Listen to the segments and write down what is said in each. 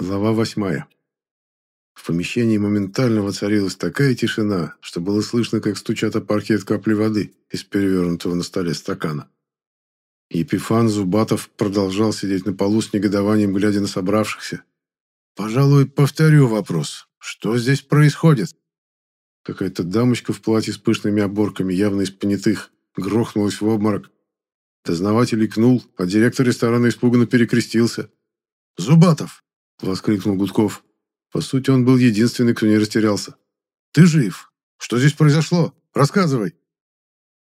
Глава восьмая. В помещении моментально воцарилась такая тишина, что было слышно, как стучат о паркет капли воды из перевернутого на столе стакана. Епифан Зубатов продолжал сидеть на полу с негодованием, глядя на собравшихся. «Пожалуй, повторю вопрос. Что здесь происходит?» Какая-то дамочка в платье с пышными оборками, явно из понятых, грохнулась в обморок. Дознаватель икнул, а директор ресторана испуганно перекрестился. «Зубатов!» — воскликнул Гудков. По сути, он был единственный, кто не растерялся. «Ты жив? Что здесь произошло? Рассказывай!»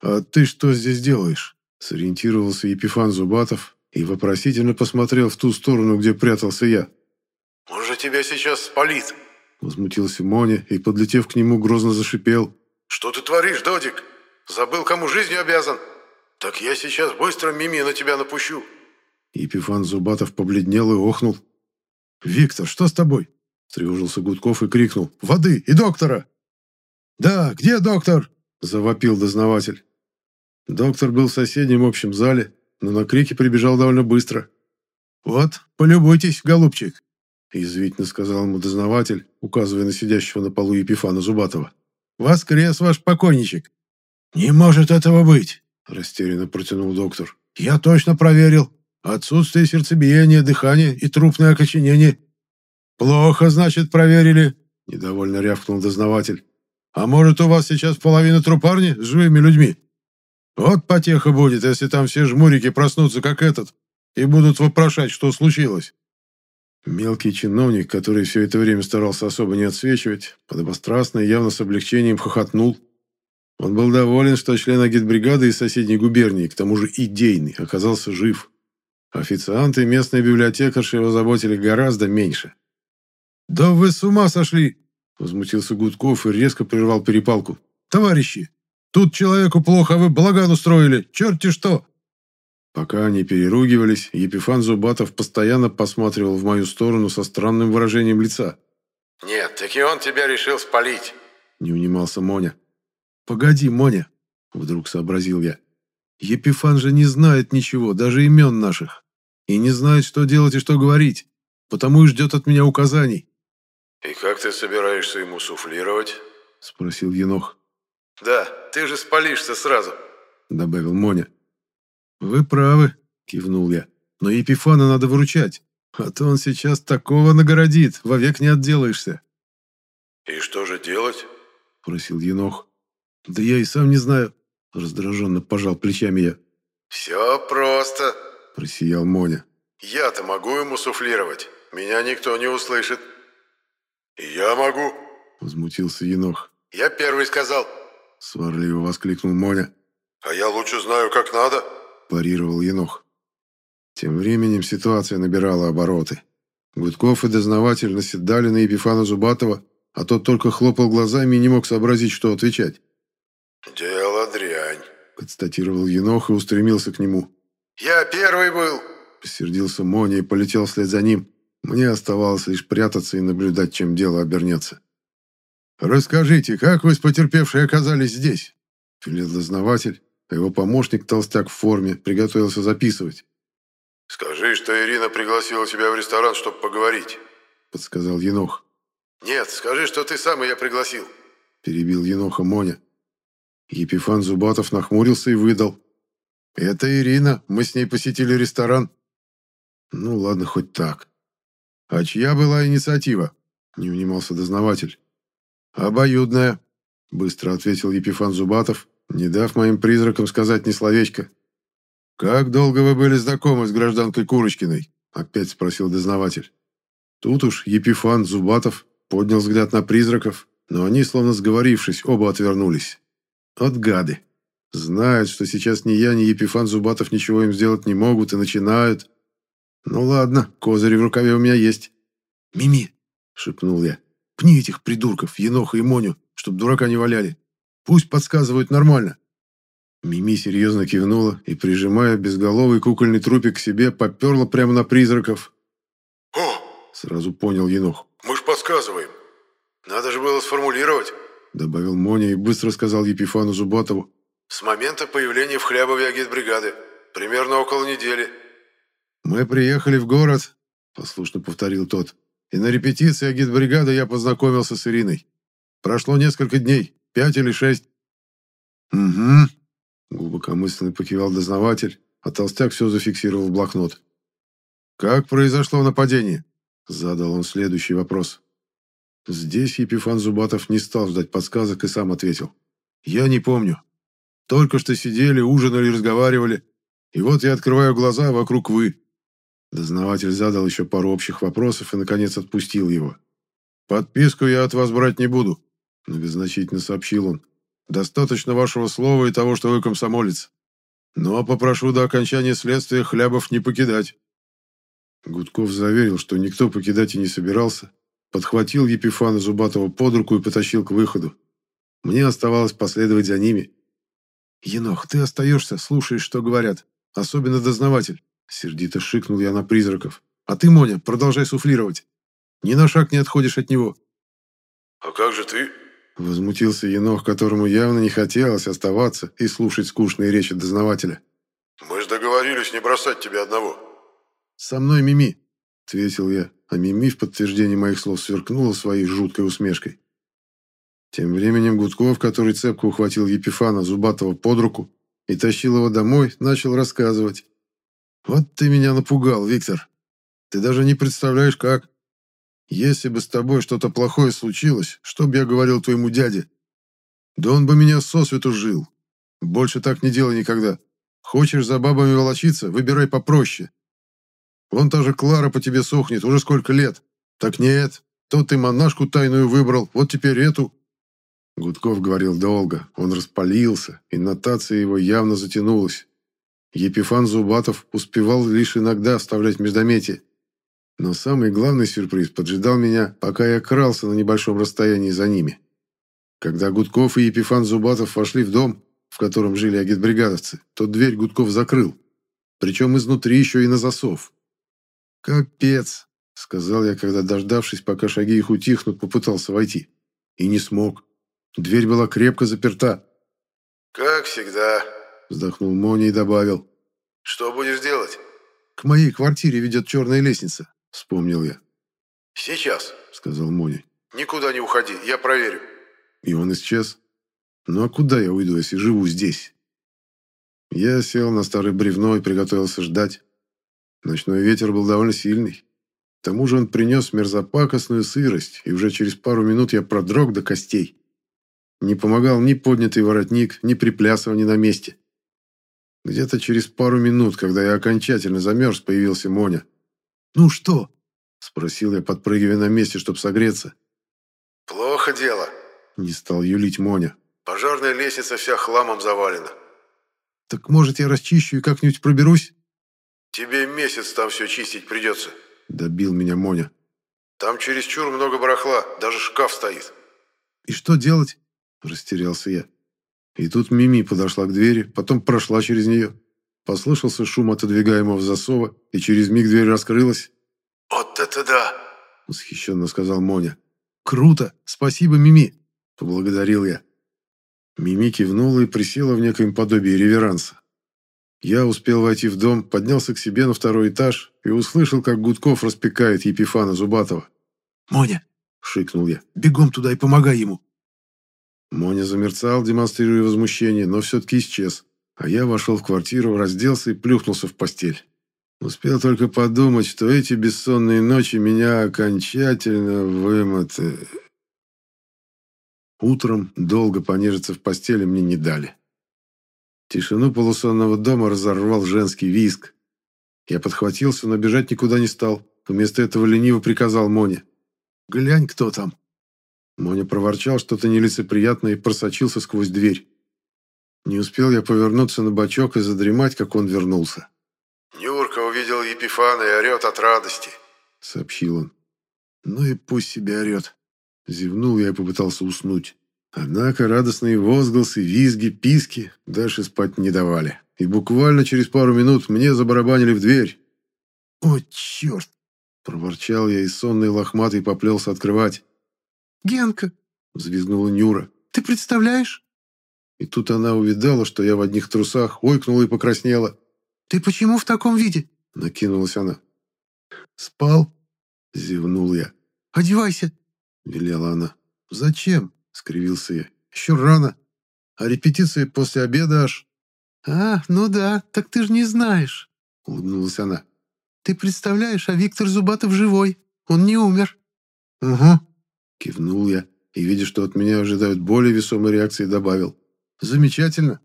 «А ты что здесь делаешь?» — сориентировался Епифан Зубатов и вопросительно посмотрел в ту сторону, где прятался я. «Он же тебя сейчас спалит!» — возмутился Моня и, подлетев к нему, грозно зашипел. «Что ты творишь, Додик? Забыл, кому жизнью обязан? Так я сейчас быстро Мими на тебя напущу!» Епифан Зубатов побледнел и охнул. «Виктор, что с тобой?» Тревожился Гудков и крикнул. «Воды и доктора!» «Да, где доктор?» Завопил дознаватель. Доктор был в соседнем общем зале, но на крики прибежал довольно быстро. «Вот, полюбуйтесь, голубчик!» Язвительно сказал ему дознаватель, указывая на сидящего на полу Епифана Зубатова. «Воскрес ваш покойничек!» «Не может этого быть!» Растерянно протянул доктор. «Я точно проверил. Отсутствие сердцебиения, дыхания и трупное окоченение. Плохо, значит, проверили, недовольно рявкнул дознаватель. А может, у вас сейчас половина трупарни с живыми людьми? Вот потеха будет, если там все жмурики проснутся, как этот, и будут вопрошать, что случилось. Мелкий чиновник, который все это время старался особо не отсвечивать, подобострастно и явно с облегчением хохотнул. Он был доволен, что член агитбригады из соседней губернии, к тому же идейный, оказался жив. Официанты и местная библиотекарша его заботили гораздо меньше. «Да вы с ума сошли!» – возмутился Гудков и резко прервал перепалку. «Товарищи, тут человеку плохо, а вы балаган устроили! Черти что!» Пока они переругивались, Епифан Зубатов постоянно посматривал в мою сторону со странным выражением лица. «Нет, таки он тебя решил спалить!» – не унимался Моня. «Погоди, Моня!» – вдруг сообразил я. «Епифан же не знает ничего, даже имен наших и не знает, что делать и что говорить, потому и ждет от меня указаний». «И как ты собираешься ему суфлировать?» – спросил Енох. «Да, ты же спалишься сразу», – добавил Моня. «Вы правы», – кивнул я. «Но Епифана надо выручать, а то он сейчас такого нагородит, вовек не отделаешься». «И что же делать?» – просил Енох. «Да я и сам не знаю», – раздраженно пожал плечами я. «Все просто», – просиял Моня. «Я-то могу ему суфлировать. Меня никто не услышит». «Я могу», – возмутился Енох. «Я первый сказал», – сварливо воскликнул Моня. «А я лучше знаю, как надо», – парировал Енох. Тем временем ситуация набирала обороты. Гудков и дознаватель наседали на Епифана Зубатова, а тот только хлопал глазами и не мог сообразить, что отвечать. «Дело дрянь», – констатировал Енох и устремился к нему. «Я первый был!» Рассердился Моня и полетел вслед за ним. Мне оставалось лишь прятаться и наблюдать, чем дело обернется. «Расскажите, как вы с потерпевшей оказались здесь?» Велел дознаватель, а его помощник, толстяк в форме, приготовился записывать. «Скажи, что Ирина пригласила тебя в ресторан, чтобы поговорить», — подсказал Енох. «Нет, скажи, что ты сам ее пригласил», — перебил Еноха Моня. Епифан Зубатов нахмурился и выдал. «Это Ирина. Мы с ней посетили ресторан». «Ну ладно, хоть так». «А чья была инициатива?» — не унимался дознаватель. «Обоюдная», — быстро ответил Епифан Зубатов, не дав моим призракам сказать ни словечко. «Как долго вы были знакомы с гражданкой Курочкиной?» — опять спросил дознаватель. Тут уж Епифан Зубатов поднял взгляд на призраков, но они, словно сговорившись, оба отвернулись. От гады. Знают, что сейчас ни я, ни Епифан Зубатов ничего им сделать не могут и начинают. Ну ладно, козыри в рукаве у меня есть. «Мими!» — шепнул я. «Пни этих придурков, Еноха и Моню, чтоб дурака не валяли. Пусть подсказывают нормально». Мими серьезно кивнула и, прижимая безголовый кукольный трупик к себе, поперла прямо на призраков. «О!» — сразу понял Енох. «Мы ж подсказываем. Надо же было сформулировать», — добавил Моня и быстро сказал Епифану Зубатову. С момента появления в Хлябове агитбригады. Примерно около недели. «Мы приехали в город», — послушно повторил тот. И на репетиции агитбригады я познакомился с Ириной. Прошло несколько дней, пять или шесть. «Угу», — глубокомысленно покивал дознаватель, а толстяк все зафиксировал в блокнот. «Как произошло нападение?» — задал он следующий вопрос. Здесь Епифан Зубатов не стал ждать подсказок и сам ответил. «Я не помню. Только что сидели, ужинали, разговаривали. И вот я открываю глаза, а вокруг вы». Дознаватель задал еще пару общих вопросов и, наконец, отпустил его. «Подписку я от вас брать не буду», — многозначительно сообщил он. «Достаточно вашего слова и того, что вы комсомолец. Но попрошу до окончания следствия Хлябов не покидать». Гудков заверил, что никто покидать и не собирался, подхватил Епифана Зубатова под руку и потащил к выходу. Мне оставалось последовать за ними. «Енох, ты остаешься, слушаешь, что говорят. Особенно дознаватель», — сердито шикнул я на призраков. «А ты, Моня, продолжай суфлировать. Ни на шаг не отходишь от него». «А как же ты?» Возмутился Енох, которому явно не хотелось оставаться и слушать скучные речи дознавателя. «Мы же договорились не бросать тебя одного». «Со мной Мими», — ответил я, а Мими в подтверждение моих слов сверкнула своей жуткой усмешкой. Тем временем Гудков, который цепко ухватил Епифана Зубатова под руку и тащил его домой, начал рассказывать. «Вот ты меня напугал, Виктор. Ты даже не представляешь, как. Если бы с тобой что-то плохое случилось, что бы я говорил твоему дяде? Да он бы меня сосвету жил. Больше так не делай никогда. Хочешь за бабами волочиться, выбирай попроще. Вон та же Клара по тебе сохнет уже сколько лет. Так нет, то ты монашку тайную выбрал, вот теперь эту. Гудков говорил долго, он распалился, и нотация его явно затянулась. Епифан Зубатов успевал лишь иногда вставлять междометие. Но самый главный сюрприз поджидал меня, пока я крался на небольшом расстоянии за ними. Когда Гудков и Епифан Зубатов вошли в дом, в котором жили агитбригадовцы, то дверь Гудков закрыл. Причем изнутри еще и на засов. «Капец!» — сказал я, когда, дождавшись, пока шаги их утихнут, попытался войти. И не смог. Дверь была крепко заперта. «Как всегда», — вздохнул Мони и добавил. «Что будешь делать?» «К моей квартире ведет черная лестница», — вспомнил я. «Сейчас», — сказал Мони. «Никуда не уходи, я проверю». И он исчез. «Ну а куда я уйду, если живу здесь?» Я сел на старое бревно и приготовился ждать. Ночной ветер был довольно сильный. К тому же он принес мерзопакостную сырость, и уже через пару минут я продрог до костей. Не помогал ни поднятый воротник, ни приплясывание на месте. Где-то через пару минут, когда я окончательно замерз, появился Моня. «Ну что?» – спросил я, подпрыгивая на месте, чтобы согреться. «Плохо дело», – не стал юлить Моня. «Пожарная лестница вся хламом завалена». «Так, может, я расчищу и как-нибудь проберусь?» «Тебе месяц там все чистить придется», – добил меня Моня. «Там чересчур много барахла, даже шкаф стоит». «И что делать?» – растерялся я. И тут Мими подошла к двери, потом прошла через нее. Послышался шум отодвигаемого засова, и через миг дверь раскрылась. «Вот это да!» – восхищенно сказал Моня. «Круто! Спасибо, Мими!» – поблагодарил я. Мими кивнула и присела в некоем подобии реверанса. Я успел войти в дом, поднялся к себе на второй этаж и услышал, как Гудков распекает Епифана Зубатова. «Моня!» – шикнул я. «Бегом туда и помогай ему!» Моня замерцал, демонстрируя возмущение, но все-таки исчез. А я вошел в квартиру, разделся и плюхнулся в постель. Успел только подумать, что эти бессонные ночи меня окончательно вымотали. Утром долго понежиться в постели мне не дали. Тишину полусонного дома разорвал женский визг. Я подхватился, но бежать никуда не стал. Вместо этого лениво приказал Моне. «Глянь, кто там!» Моня проворчал что-то нелицеприятное и просочился сквозь дверь. Не успел я повернуться на бочок и задремать, как он вернулся. «Нюрка увидел Епифана и орет от радости», — сообщил он. «Ну и пусть себе орет». Зевнул я и попытался уснуть. Однако радостные возгласы, визги, писки дальше спать не давали. И буквально через пару минут мне забарабанили в дверь. «О, черт!» – проворчал я и сонный лохматый поплелся открывать. «Генка!» – взвизгнула Нюра. «Ты представляешь?» И тут она увидала, что я в одних трусах, ойкнула и покраснела. «Ты почему в таком виде?» – накинулась она. «Спал?» – зевнул я. одевайся!» — велела она. «Зачем?» — скривился я. «Еще рано. А репетиция после обеда аж...» «А, ну да, так ты же не знаешь», — улыбнулась она. «Ты представляешь, а Виктор Зубатов живой. Он не умер». «Угу», — кивнул я и, видя, что от меня ожидают более весомой реакции, добавил. «Замечательно».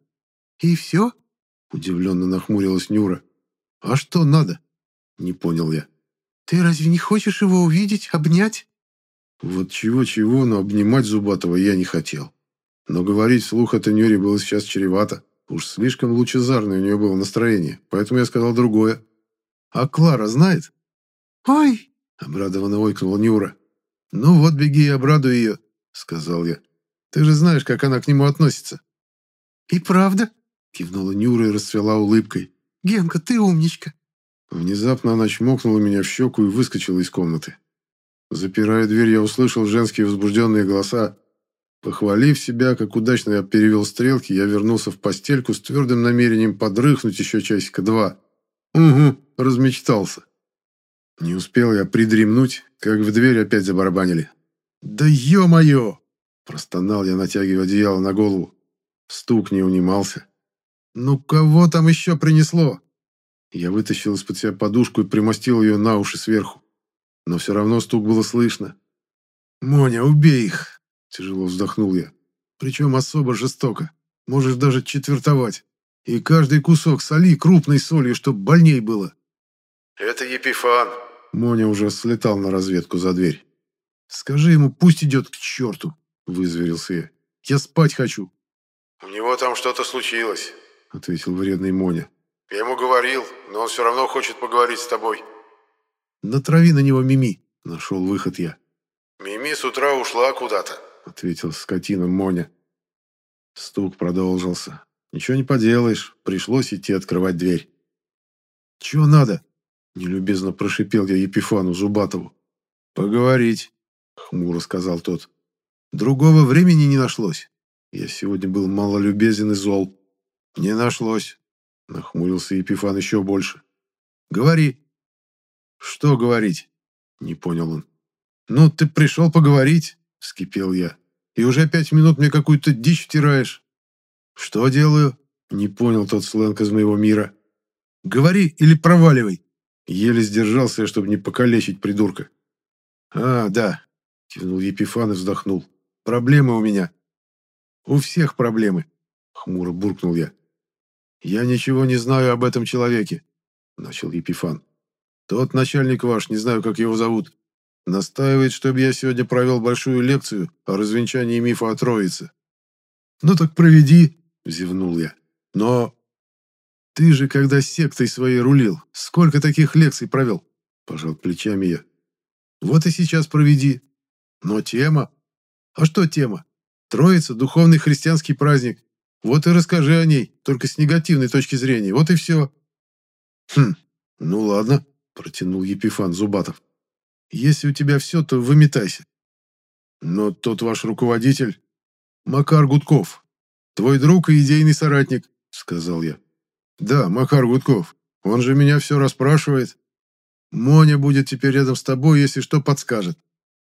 «И все?» — удивленно нахмурилась Нюра. «А что надо?» — не понял я. «Ты разве не хочешь его увидеть, обнять?» Вот чего-чего, но обнимать Зубатова я не хотел. Но говорить вслух это Нюре было сейчас чревато. Уж слишком лучезарное у нее было настроение, поэтому я сказал другое. «А Клара знает?» «Ой!» — обрадованно ойкнула Нюра. «Ну вот, беги и обрадуй ее», — сказал я. «Ты же знаешь, как она к нему относится». «И правда?» — кивнула Нюра и расцвела улыбкой. «Генка, ты умничка». Внезапно она чмокнула меня в щеку и выскочила из комнаты. Запирая дверь, я услышал женские возбужденные голоса. Похвалив себя, как удачно я перевел стрелки, я вернулся в постельку с твердым намерением подрыхнуть еще часика два. Угу, размечтался. Не успел я придремнуть, как в дверь опять забарабанили. «Да ё-моё!» – простонал я, натягивая одеяло на голову. Стук не унимался. «Ну кого там еще принесло?» Я вытащил из-под себя подушку и примостил ее на уши сверху. Но все равно стук было слышно. «Моня, убей их!» – тяжело вздохнул я. «Причем особо жестоко. Можешь даже четвертовать. И каждый кусок соли крупной солью, чтоб больней было». «Это Епифан», Моня уже слетал на разведку за дверь. «Скажи ему, пусть идет к черту», — вызверился я. «Я спать хочу». «У него там что-то случилось», — ответил вредный Моня. «Я ему говорил, но он все равно хочет поговорить с тобой». «Натрави на него Мими», — нашел выход я. «Мими с утра ушла куда-то», — ответил скотина Моня. Стук продолжился. «Ничего не поделаешь, пришлось идти открывать дверь». «Чего надо?» Нелюбезно прошипел я Епифану Зубатову. «Поговорить», — хмуро сказал тот. «Другого времени не нашлось. Я сегодня был малолюбезен и зол». «Не нашлось», — нахмурился Епифан еще больше. «Говори». «Что говорить?» — не понял он. «Ну, ты пришел поговорить», — вскипел я. «И уже пять минут мне какую-то дичь втираешь». «Что делаю?» — не понял тот сленг из моего мира. «Говори или проваливай». Еле сдержался я, чтобы не покалечить придурка. «А, да», — кивнул Епифан и вздохнул. «Проблемы у меня». «У всех проблемы», — хмуро буркнул я. «Я ничего не знаю об этом человеке», — начал Епифан. «Тот начальник ваш, не знаю, как его зовут, настаивает, чтобы я сегодня провел большую лекцию о развенчании мифа о Троице». «Ну так проведи», — зевнул я. «Но «Ты же, когда сектой своей рулил, сколько таких лекций провел?» Пожал плечами я. «Вот и сейчас проведи. Но тема? А что тема? Троица – духовный христианский праздник. Вот и расскажи о ней, только с негативной точки зрения. Вот и все». «Хм, ну ладно», – протянул Епифан Зубатов. «Если у тебя все, то выметайся. Но тот ваш руководитель – Макар Гудков, твой друг и идейный соратник», – сказал я. «Да, Макар Гудков. Он же меня все расспрашивает. Моня будет теперь рядом с тобой, если что, подскажет».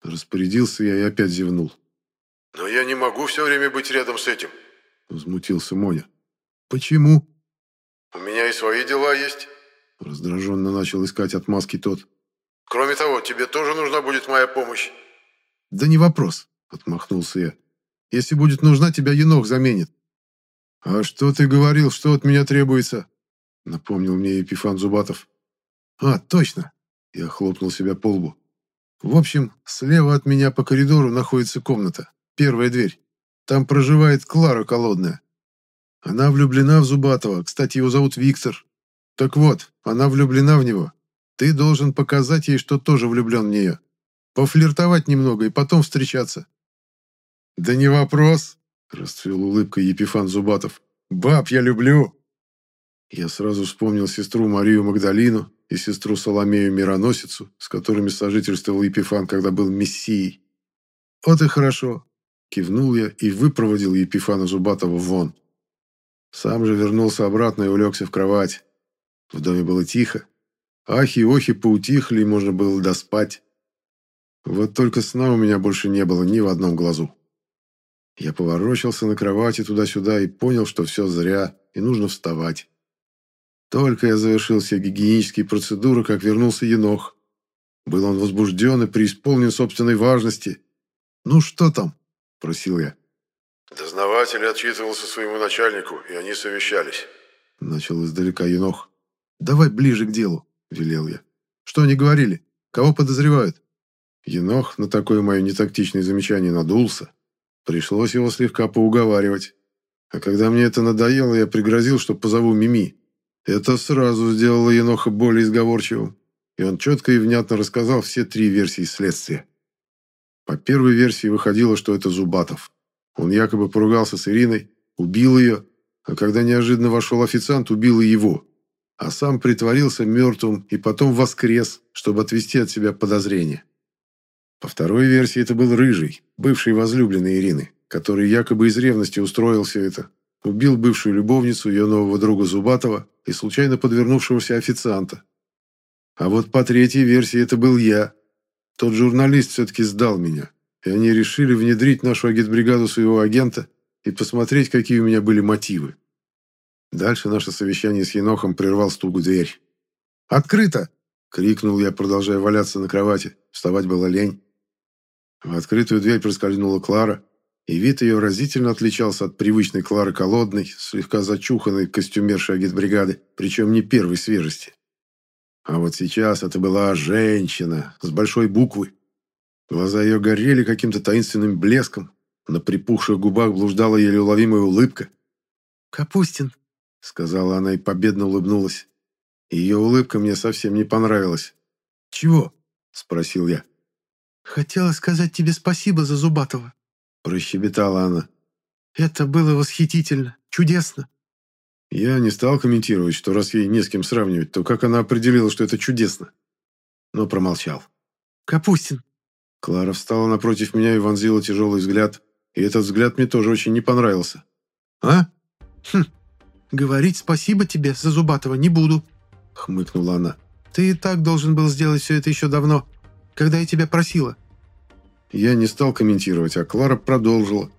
Распорядился я и опять зевнул. «Но я не могу все время быть рядом с этим», — возмутился Моня. «Почему?» «У меня и свои дела есть», — раздраженно начал искать отмазки тот. «Кроме того, тебе тоже нужна будет моя помощь». «Да не вопрос», — отмахнулся я. «Если будет нужна, тебя Енох заменит». «А что ты говорил, что от меня требуется?» Напомнил мне Епифан Зубатов. «А, точно!» Я хлопнул себя по лбу. «В общем, слева от меня по коридору находится комната. Первая дверь. Там проживает Клара Колодная. Она влюблена в Зубатова. Кстати, его зовут Виктор. Так вот, она влюблена в него. Ты должен показать ей, что тоже влюблен в нее. Пофлиртовать немного и потом встречаться». «Да не вопрос», Расцвел улыбкой Епифан Зубатов. «Баб я люблю!» Я сразу вспомнил сестру Марию Магдалину и сестру Соломею Мироносицу, с которыми сожительствовал Епифан, когда был мессией. «Вот и хорошо!» Кивнул я и выпроводил Епифана Зубатова вон. Сам же вернулся обратно и улегся в кровать. В доме было тихо. Ахи и охи поутихли, и можно было доспать. Вот только сна у меня больше не было ни в одном глазу. Я поворочился на кровати туда-сюда и понял, что все зря, и нужно вставать. Только я завершил все гигиенические процедуры, как вернулся Енох. Был он возбужден и преисполнен собственной важности. «Ну что там?» – просил я. Дознаватель отчитывался своему начальнику, и они совещались. Начал издалека Енох. «Давай ближе к делу», – велел я. «Что они говорили? Кого подозревают?» Енох на такое мое нетактичное замечание надулся. Пришлось его слегка поуговаривать. А когда мне это надоело, я пригрозил, что позову Мими. Это сразу сделало Еноха более изговорчивым, и он четко и внятно рассказал все три версии следствия. По первой версии выходило, что это Зубатов. Он якобы поругался с Ириной, убил ее, а когда неожиданно вошел официант, убил и его. А сам притворился мертвым и потом воскрес, чтобы отвести от себя подозрения. По второй версии это был Рыжий, бывший возлюбленный Ирины, который якобы из ревности устроил все это. Убил бывшую любовницу, ее нового друга Зубатова и случайно подвернувшегося официанта. А вот по третьей версии это был я. Тот журналист все-таки сдал меня, и они решили внедрить нашу агитбригаду своего агента и посмотреть, какие у меня были мотивы. Дальше наше совещание с Енохом прервал стук в дверь. «Открыто!» — крикнул я, продолжая валяться на кровати. Вставать было лень. В открытую дверь проскользнула Клара, и вид ее разительно отличался от привычной Клары Колодной, слегка зачуханной костюмерши агитбригады, причем не первой свежести. А вот сейчас это была женщина с большой буквы. Глаза ее горели каким-то таинственным блеском, на припухших губах блуждала еле уловимая улыбка. «Капустин», — сказала она и победно улыбнулась. Ее улыбка мне совсем не понравилась. «Чего?» — спросил я. «Хотела сказать тебе спасибо за Зубатова», Прощебетала она. «Это было восхитительно, чудесно». Я не стал комментировать, что раз ей не с кем сравнивать, то как она определила, что это чудесно? Но промолчал. «Капустин». Клара встала напротив меня и вонзила тяжелый взгляд, и этот взгляд мне тоже очень не понравился. «А?» «Хм, говорить спасибо тебе за Зубатова не буду», — хмыкнула она. «Ты и так должен был сделать все это еще давно, когда я тебя просила». Я не стал комментировать, а Клара продолжила.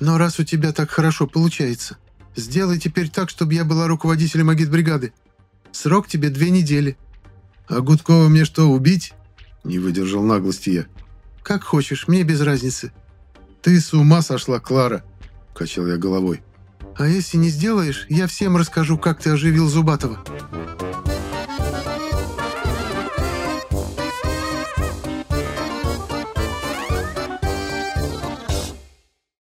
«Но раз у тебя так хорошо получается, сделай теперь так, чтобы я была руководителем агитбригады. Срок тебе две недели». «А Гудкова мне что, убить?» Не выдержал наглости я. «Как хочешь, мне без разницы». «Ты с ума сошла, Клара!» Качал я головой. «А если не сделаешь, я всем расскажу, как ты оживил Зубатова».